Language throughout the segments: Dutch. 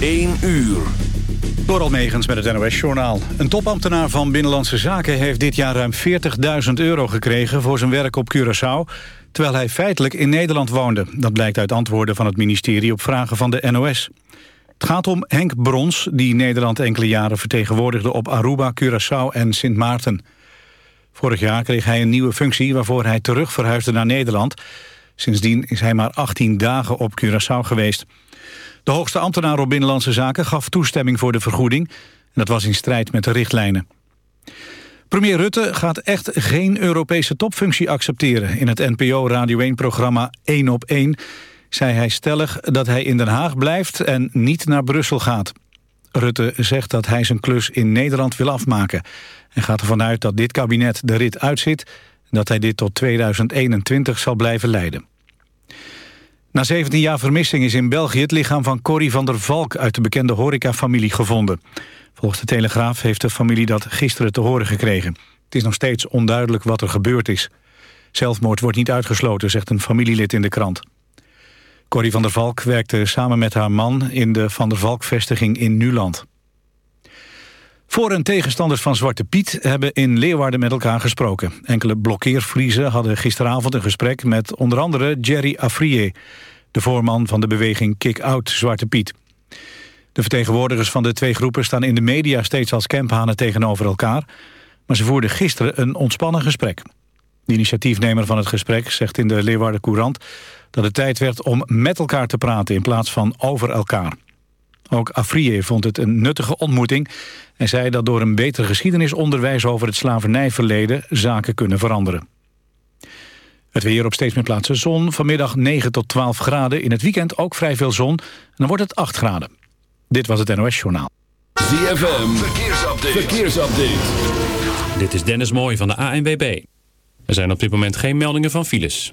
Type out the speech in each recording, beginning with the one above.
1 uur. Door Almegens met het NOS-journaal. Een topambtenaar van Binnenlandse Zaken heeft dit jaar ruim 40.000 euro gekregen... voor zijn werk op Curaçao, terwijl hij feitelijk in Nederland woonde. Dat blijkt uit antwoorden van het ministerie op vragen van de NOS. Het gaat om Henk Brons, die Nederland enkele jaren vertegenwoordigde... op Aruba, Curaçao en Sint Maarten. Vorig jaar kreeg hij een nieuwe functie waarvoor hij terug verhuisde naar Nederland. Sindsdien is hij maar 18 dagen op Curaçao geweest. De hoogste ambtenaar op Binnenlandse Zaken gaf toestemming voor de vergoeding. En dat was in strijd met de richtlijnen. Premier Rutte gaat echt geen Europese topfunctie accepteren. In het NPO Radio 1-programma 1 op 1 zei hij stellig dat hij in Den Haag blijft en niet naar Brussel gaat. Rutte zegt dat hij zijn klus in Nederland wil afmaken. En gaat ervan uit dat dit kabinet de rit uitzit... en dat hij dit tot 2021 zal blijven leiden. Na 17 jaar vermissing is in België het lichaam van Corrie van der Valk... uit de bekende horecafamilie gevonden. Volgens de Telegraaf heeft de familie dat gisteren te horen gekregen. Het is nog steeds onduidelijk wat er gebeurd is. Zelfmoord wordt niet uitgesloten, zegt een familielid in de krant. Corrie van der Valk werkte samen met haar man... in de Van der Valk-vestiging in Nuland. Voor- en tegenstanders van Zwarte Piet hebben in Leeuwarden met elkaar gesproken. Enkele blokkeervriezen hadden gisteravond een gesprek met onder andere Jerry Afrier, de voorman van de beweging Kick-Out Zwarte Piet. De vertegenwoordigers van de twee groepen staan in de media steeds als kemphanen tegenover elkaar, maar ze voerden gisteren een ontspannen gesprek. De initiatiefnemer van het gesprek zegt in de Leeuwarden Courant dat het tijd werd om met elkaar te praten in plaats van over elkaar. Ook Afrier vond het een nuttige ontmoeting en zei dat door een beter geschiedenisonderwijs over het slavernijverleden zaken kunnen veranderen. Het weer op steeds meer plaatsen zon. Vanmiddag 9 tot 12 graden. In het weekend ook vrij veel zon. En dan wordt het 8 graden. Dit was het NOS Journaal. ZFM, verkeersupdate. verkeersupdate. Dit is Dennis Mooij van de ANWB. Er zijn op dit moment geen meldingen van files.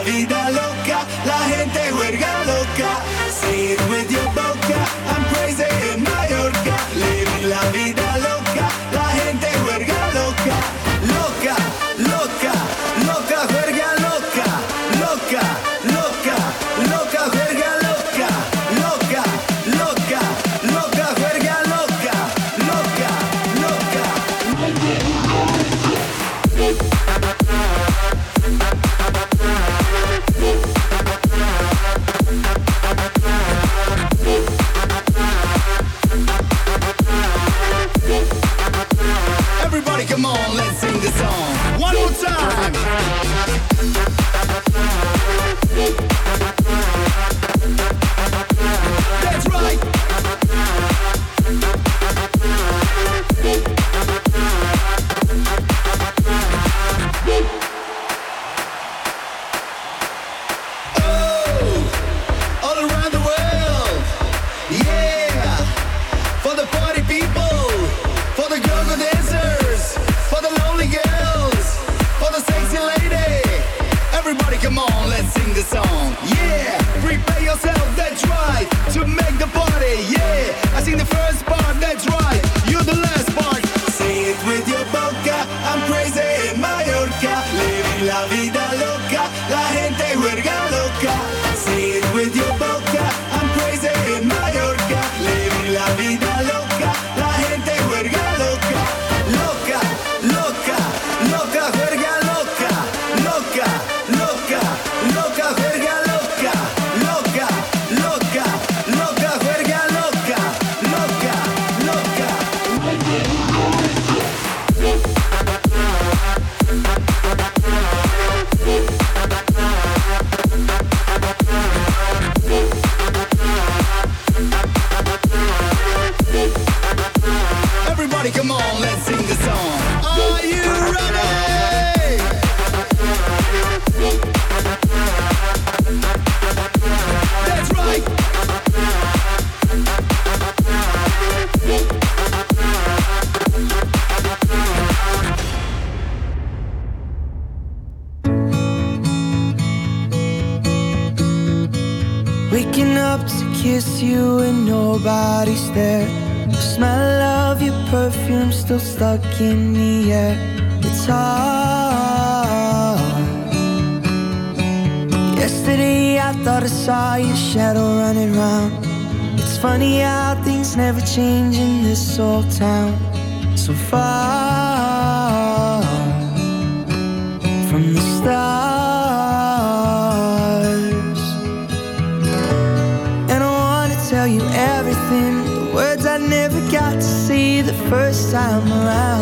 vida. Yesterday I thought I saw your shadow running round. It's funny how things never change in this old town. So far from the stars. And I wanna tell you everything. The words I never got to see the first time around.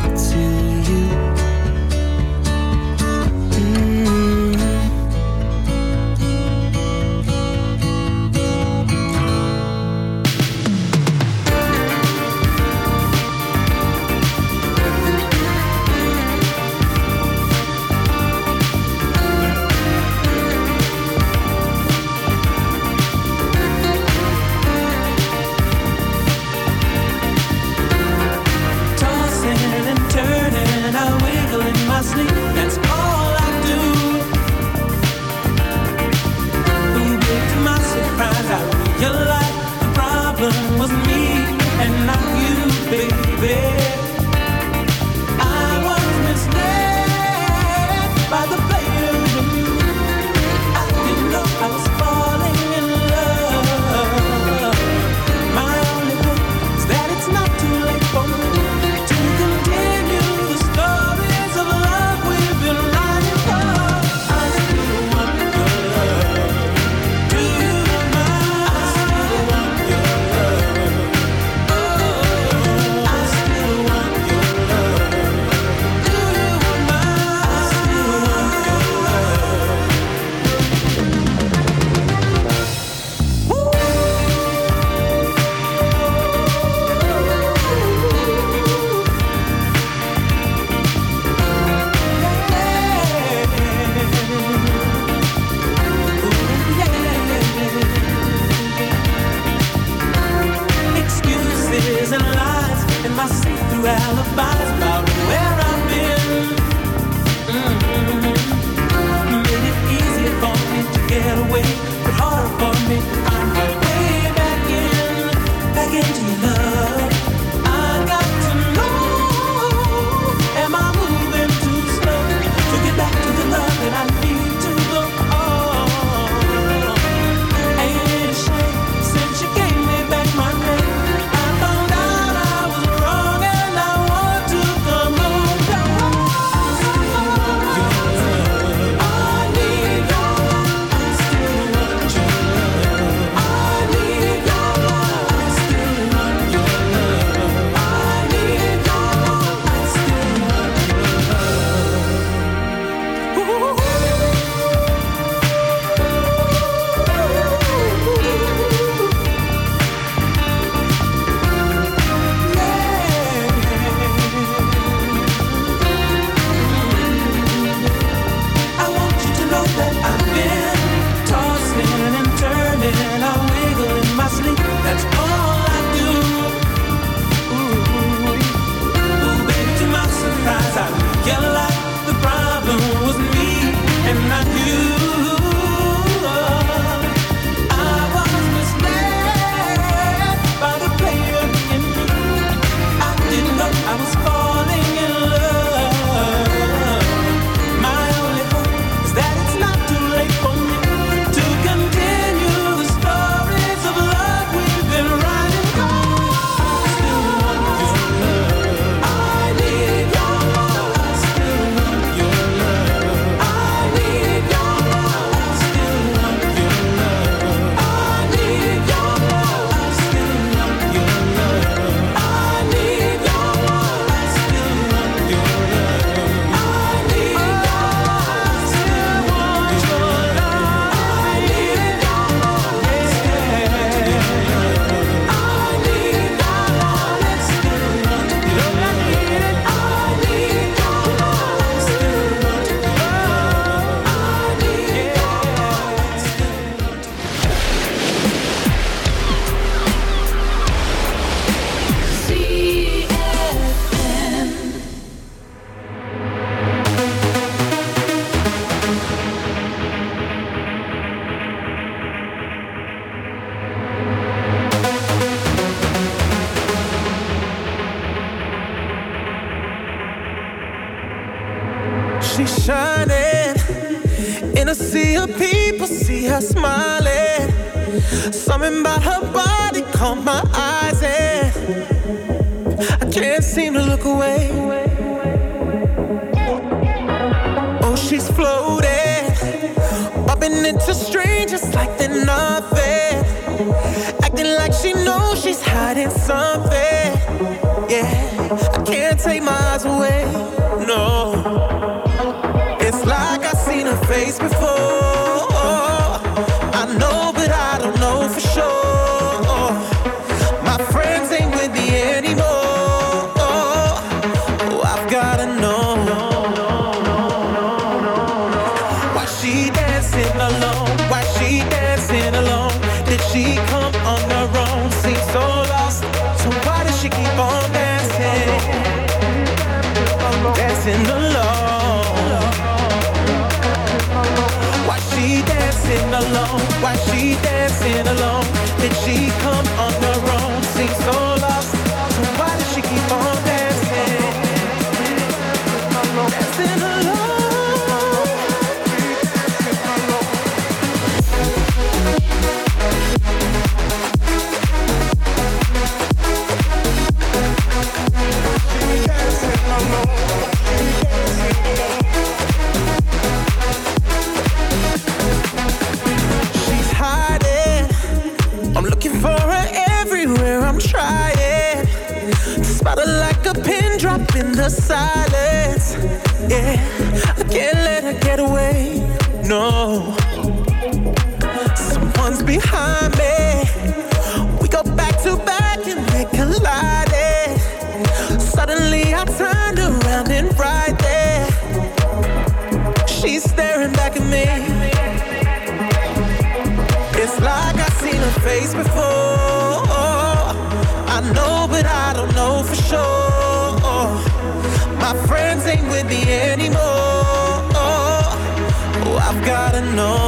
it's like I've seen her face before. Yeah, I can't let her get away. No, someone's behind me. We go back to back and they collided. Suddenly I turned around and right there, she's staring back at me. It's like I've seen her face before. Me anymore. Oh, I've gotta know.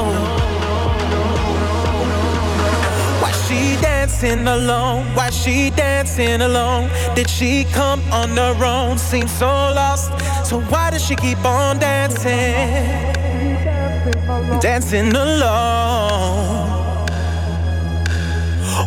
Why she dancing alone? Why she dancing alone? Did she come on her own? Seems so lost. So why does she keep on dancing? Dancing alone.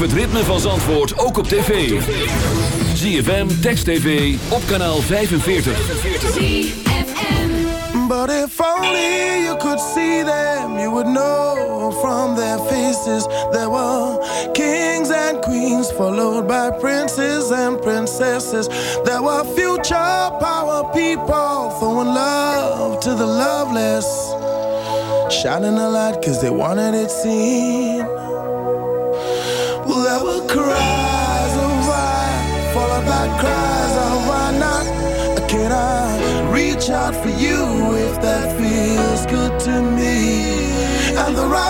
Het ritme van Zandvoort ook op tv. ZFM, Text TV, op kanaal 45. But if only you could see them, you would know from their faces there were kings and queens, followed by princes and princesses. There were future power people throwing love to the loveless, shining a light because they wanted it seen. Cries of why, followed by cries of why not. Can I reach out for you if that feels good to me? And the riders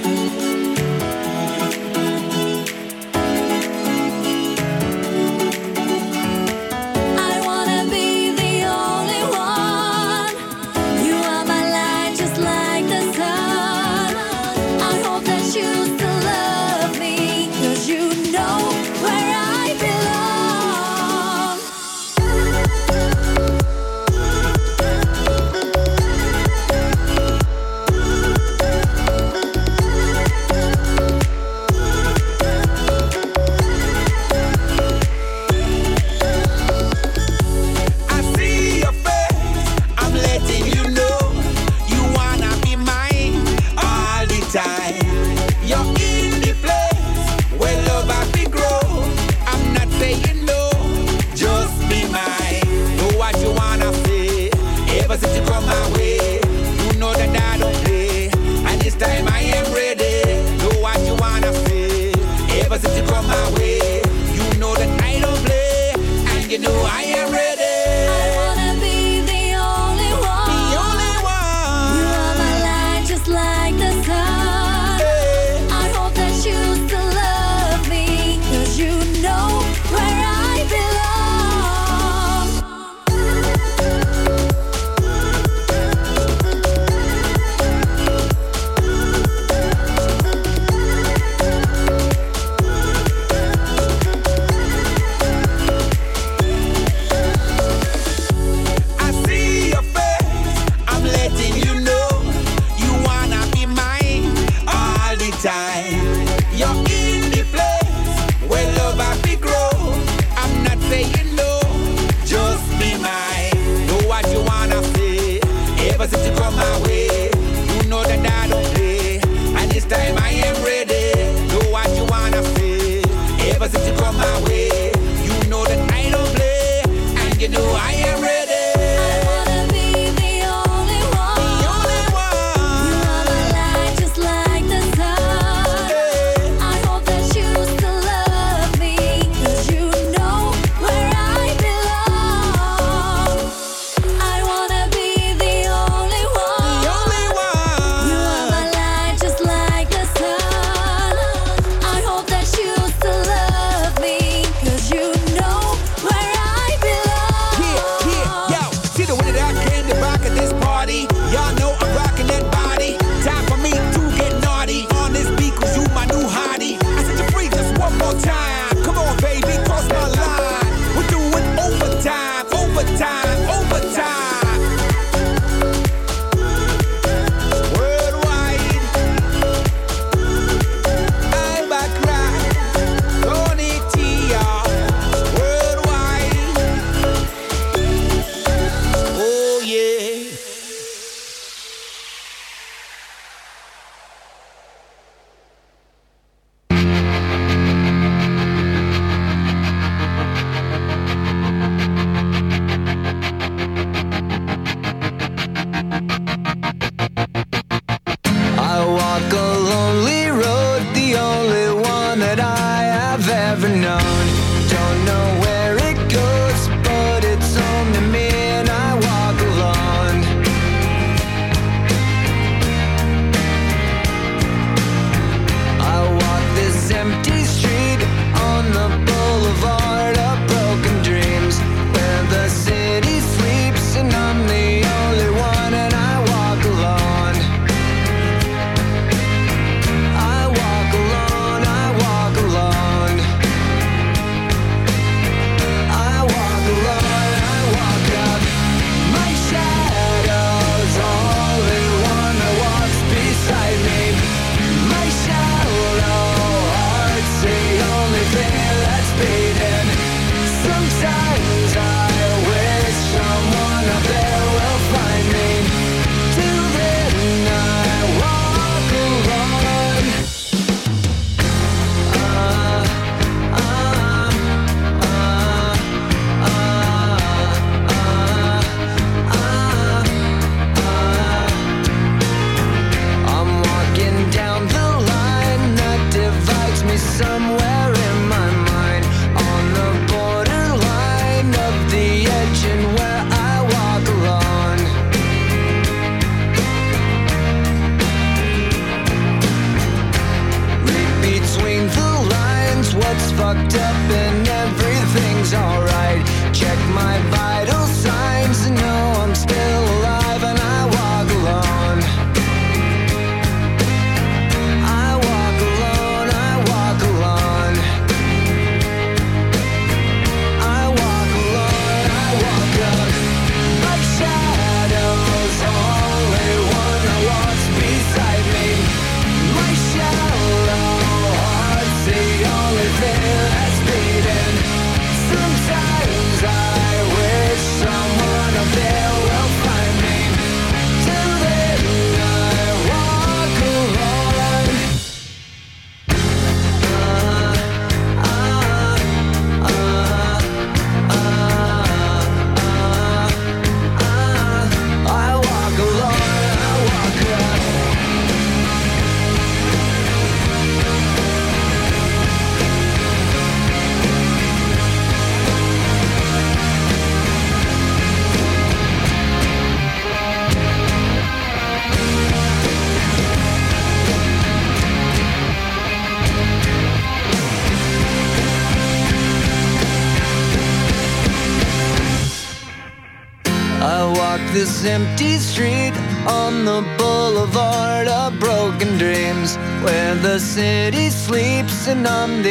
someday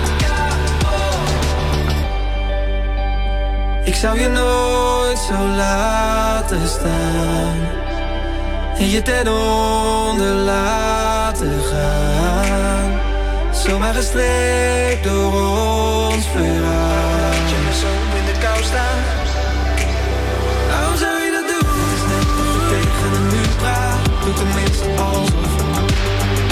Ik zou je nooit zo laten staan en je ten onder laten gaan. Zomaar gestreept door ons verhaal. Laat je me zo in de kou staan. Waarom zou je dat doen? Het is net of je tegen een muur praat. Doe tenminste alsof.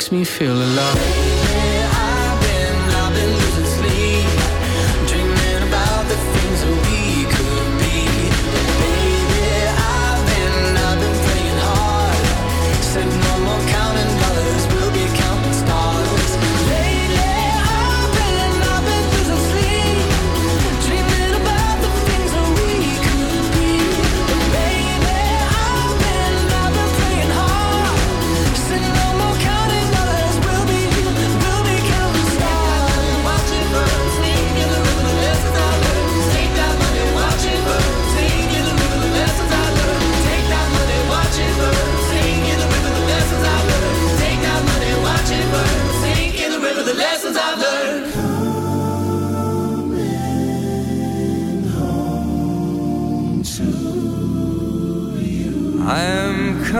makes me feel alive.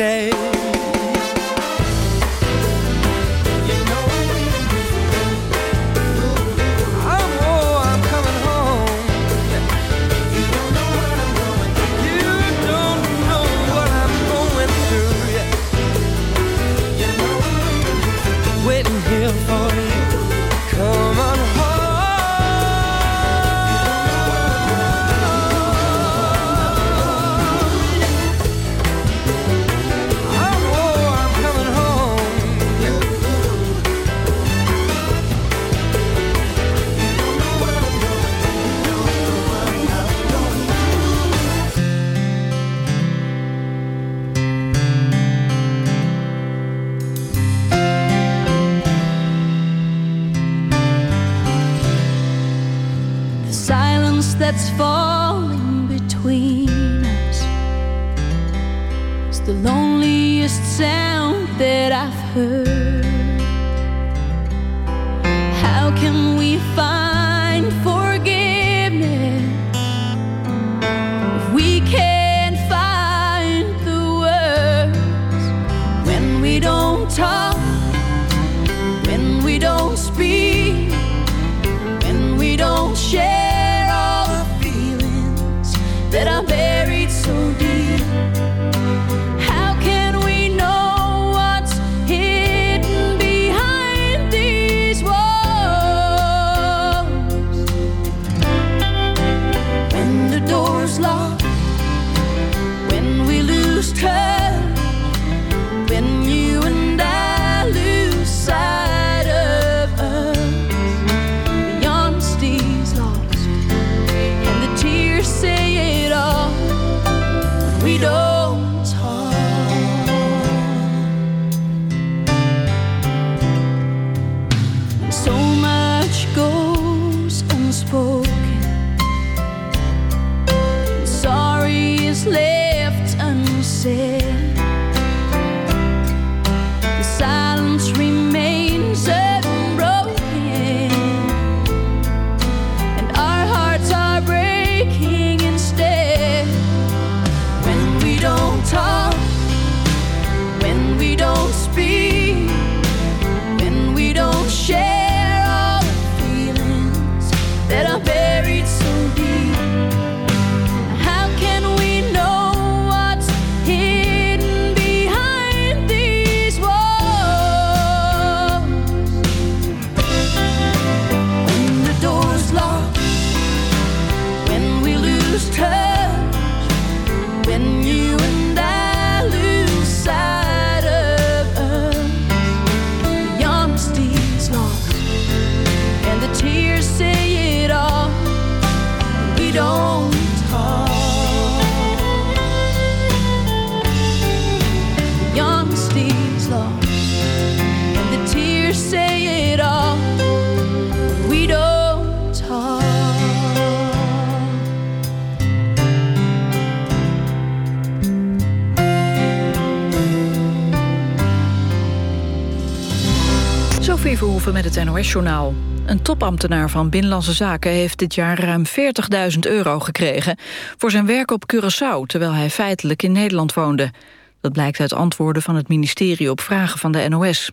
stay NOS-journaal. Een topambtenaar van Binnenlandse Zaken heeft dit jaar ruim 40.000 euro gekregen... voor zijn werk op Curaçao, terwijl hij feitelijk in Nederland woonde. Dat blijkt uit antwoorden van het ministerie op vragen van de NOS.